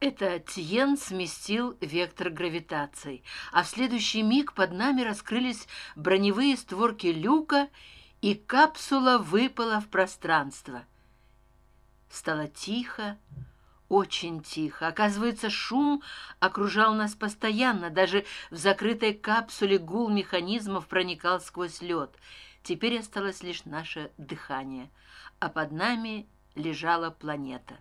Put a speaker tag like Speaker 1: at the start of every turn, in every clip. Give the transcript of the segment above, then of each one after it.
Speaker 1: это тьен сместил вектор гравитации а в следующий миг под нами раскрылись броневые створки люка и капсула выпала в пространство. Стало тихо очень тихо. Оказывается шум окружал нас постоянно. Даже в закрытой капсуле гул механизмов проникал сквозь лед. Теперь осталось лишь наше дыхание а под нами лежала планета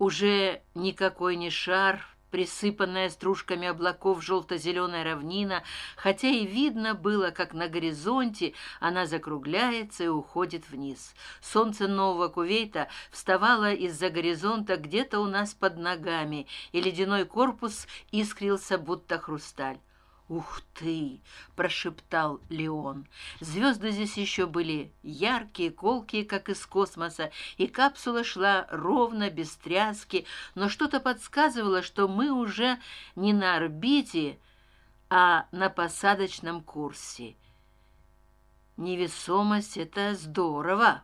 Speaker 1: уже никакой не шар присыпанная стружками облаков желто зеленая равнина хотя и видно было как на горизонте она закругляется и уходит вниз. Солнце нового кувейта вставало из за горизонта где то у нас под ногами и ледяной корпус искрился будто хрусталь ух ты прошептал леон. Звезды здесь еще были яркие колкие как из космоса и капсула шла ровно без тряски но что то подсказывало что мы уже не на орбите а на посадочном курсе. Невесомость это здорово!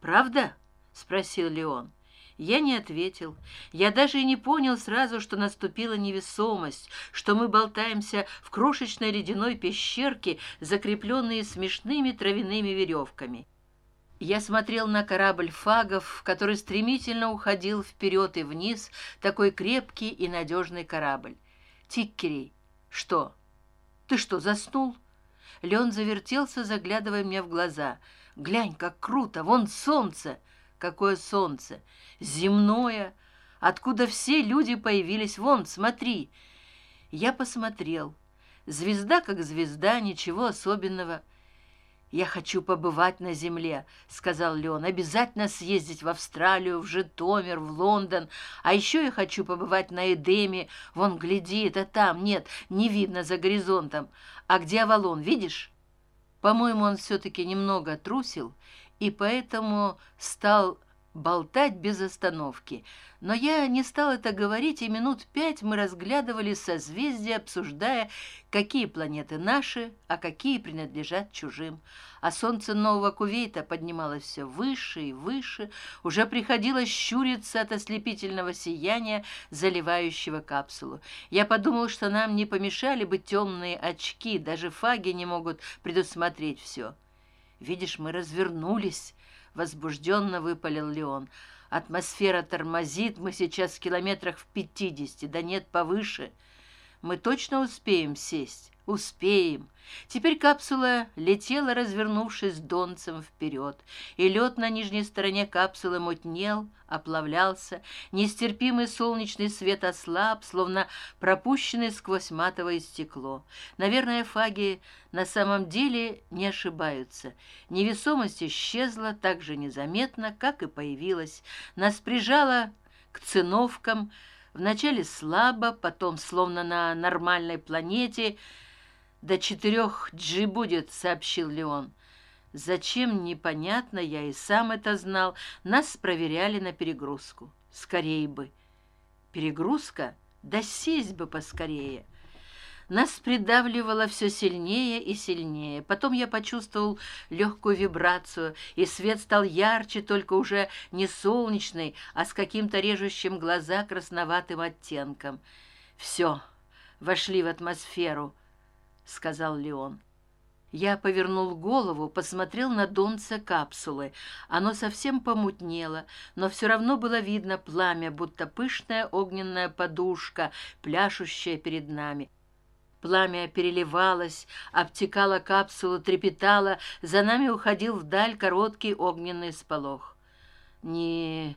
Speaker 1: Правда спросил леон я не ответил. Я даже и не понял сразу что наступила невесомость что мы болтаемся в крошечной ледяной пещерке закрепленные смешными травяными веревками. Я смотрел на корабль фагов который стремительно уходил вперед и вниз такой крепкий и надежный корабль. Тиккери что? Ты что заснул? Лен завертелся заглядывая мне в глаза. Глянь как круто! Вон солнце какое солнце земное откуда все люди появились. Вон смотри. Я посмотрел. Звезда как звезда ничего особенного. Я хочу побывать на земле сказал леон. Обязательно съездить в австралию в житомир в лондон. А еще я хочу побывать на эдеме. Вон гляди это там. Нет не видно за горизонтом. А где авалон видишь? По моему он все таки немного трусил и поэтому стал болтать без остановки. Но я не стал это говорить и минут пять мы разглядывали созвездия обсуждая какие планеты наши а какие принадлежат чужим. А солнце нового кувейта поднималось все выше и выше уже приходилось щуриться от ослепительного сияния заливающего капсулу. Я подумал что нам не помешали бы темные очки даже фаги не могут предусмотреть все видишь мы развернулись возбужденно выпалил леон. Атмосфера тормозит мы сейчас в километрах в пятидесяти да нет повыше мы точно успеем сесть. Успеем. Теперь капсула летела развернувшись донцем вперед. И лед на нижней стороне капсулы мутнел оплавлялся. Нестерпимый солнечный свет ослаб словно пропущенный сквозь матовое стекло. Наверное фаги на самом деле не ошибаются. Невесомость исчезла так же незаметно как и появилась. Нас прижала к циновкам вначале слабо потом словно на нормальной планете. До четырех джи будет сообщил леон. Зачем? Непонятно я и сам это знал. Нас проверяли на перегрузку. Скорее бы перегрузка? Да сесть бы поскорее нас придавливало все сильнее и сильнее. Потом я почувствовал легкую вибрацию и свет стал ярче только уже не солнечный а с каким то режущим глаза красноватым оттенком. Все вошли в атмосферу сказал леон. Я повернул голову посмотрел на донце капсулы. Оно совсем помутнело но все равно было видно пламя будто пышная огненная подушка пляшущая перед нами пламя переливалось обтекало капсулу трепетало за нами уходил вдаль короткий огненный сполох. Не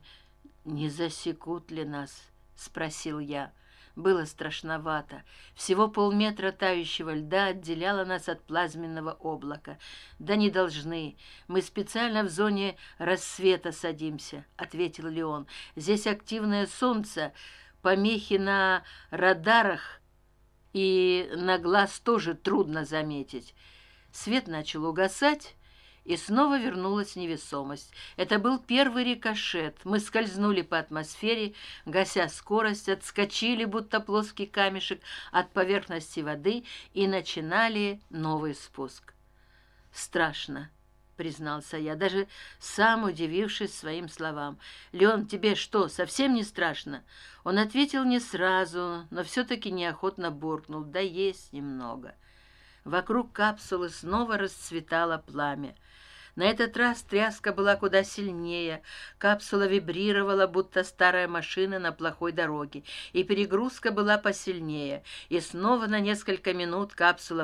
Speaker 1: не засекут ли нас спросил я. Было страшновато. Всего полметра тающего льда отделяло нас от плазменного облака. Да не должны. Мы специально в зоне рассвета садимся ответил леон. Здесь активное солнце помехи на радарах и на глаз тоже трудно заметить. Свет начал угасать и снова вернулась невесомость. Это был первый рикошет. Мы скользнули по атмосфере гася скорость отскочили будто плоский камешек от поверхности воды и начинали новый спуск. Страшно признался я даже сам удивившись своим словам. Леон тебе что совсем не страшно? Он ответил не сразу но все таки неохотно буркнул. Да есть немного вокруг капсулы снова расцветало пламя. На этот раз тряска была куда сильнее. Капсула вибрировала будто старая машина на плохой дороге и перегрузка была посильнее. И снова на несколько минут капсула